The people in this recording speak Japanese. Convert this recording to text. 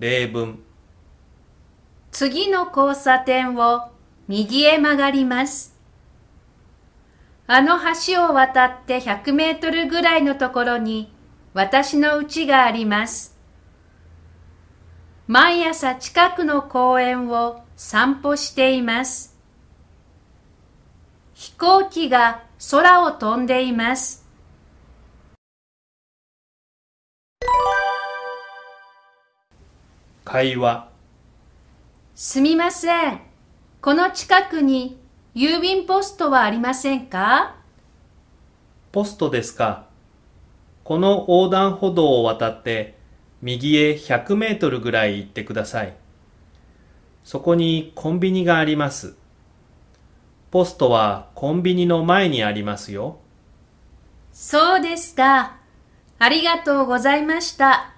例文次の交差点を右へ曲がります。あの橋を渡って100メートルぐらいのところに私の家があります。毎朝近くの公園を散歩しています。飛行機が空を飛んでいます。会話すみません。この近くに郵便ポストはありませんか？ポストですかこの横断歩道を渡って右へ100メートルぐらい行ってくださいそこにコンビニがありますポストはコンビニの前にありますよそうですか。ありがとうございました。